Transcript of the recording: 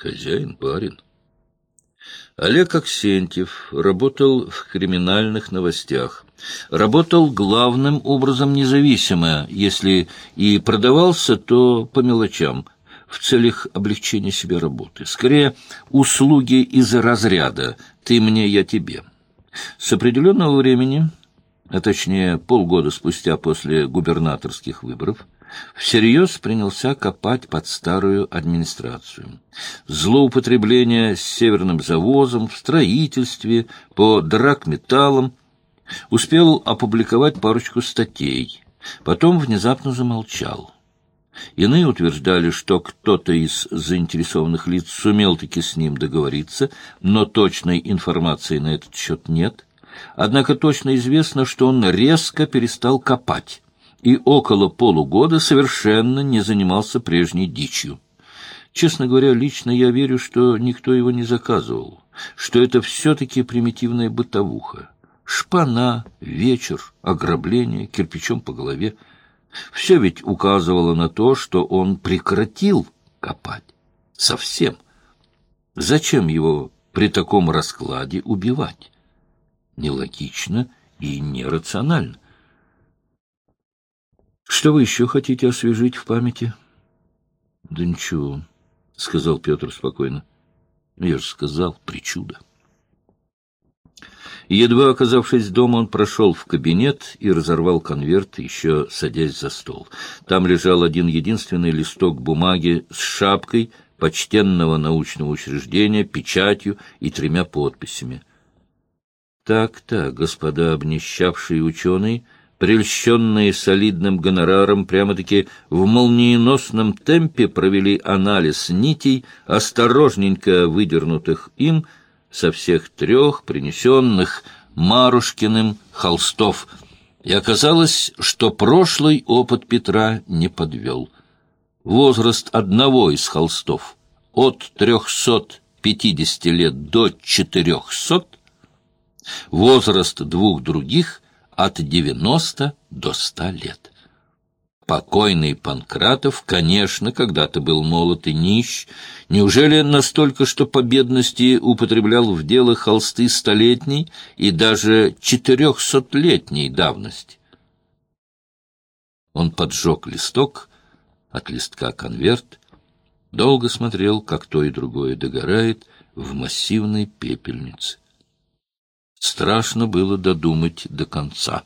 Хозяин, барин. Олег Аксентьев работал в криминальных новостях. Работал главным образом независимо, если и продавался, то по мелочам, в целях облегчения себе работы. Скорее, услуги из разряда «ты мне, я тебе». С определенного времени, а точнее полгода спустя после губернаторских выборов, всерьез принялся копать под старую администрацию. Злоупотребление с северным завозом, в строительстве, по драгметаллам. Успел опубликовать парочку статей. Потом внезапно замолчал. Иные утверждали, что кто-то из заинтересованных лиц сумел-таки с ним договориться, но точной информации на этот счет нет. Однако точно известно, что он резко перестал копать и около полугода совершенно не занимался прежней дичью. Честно говоря, лично я верю, что никто его не заказывал, что это все-таки примитивная бытовуха. Шпана, вечер, ограбление, кирпичом по голове. Все ведь указывало на то, что он прекратил копать. Совсем. Зачем его при таком раскладе убивать? Нелогично и нерационально. Что вы еще хотите освежить в памяти? — Да ничего, — сказал Петр спокойно. — Я же сказал, причуда. Едва оказавшись дома, он прошел в кабинет и разорвал конверт, еще садясь за стол. Там лежал один единственный листок бумаги с шапкой почтенного научного учреждения, печатью и тремя подписями. Так-то, господа обнищавшие ученые, — прельщенные солидным гонораром, прямо-таки в молниеносном темпе провели анализ нитей, осторожненько выдернутых им со всех трех принесенных Марушкиным холстов. И оказалось, что прошлый опыт Петра не подвел. Возраст одного из холстов от трехсот пятидесяти лет до четырехсот, возраст двух других — от девяносто до ста лет. Покойный Панкратов, конечно, когда-то был молод и нищ. Неужели настолько, что по бедности употреблял в дело холсты столетней и даже четырехсотлетней давности? Он поджег листок, от листка конверт, долго смотрел, как то и другое догорает в массивной пепельнице. Страшно было додумать до конца.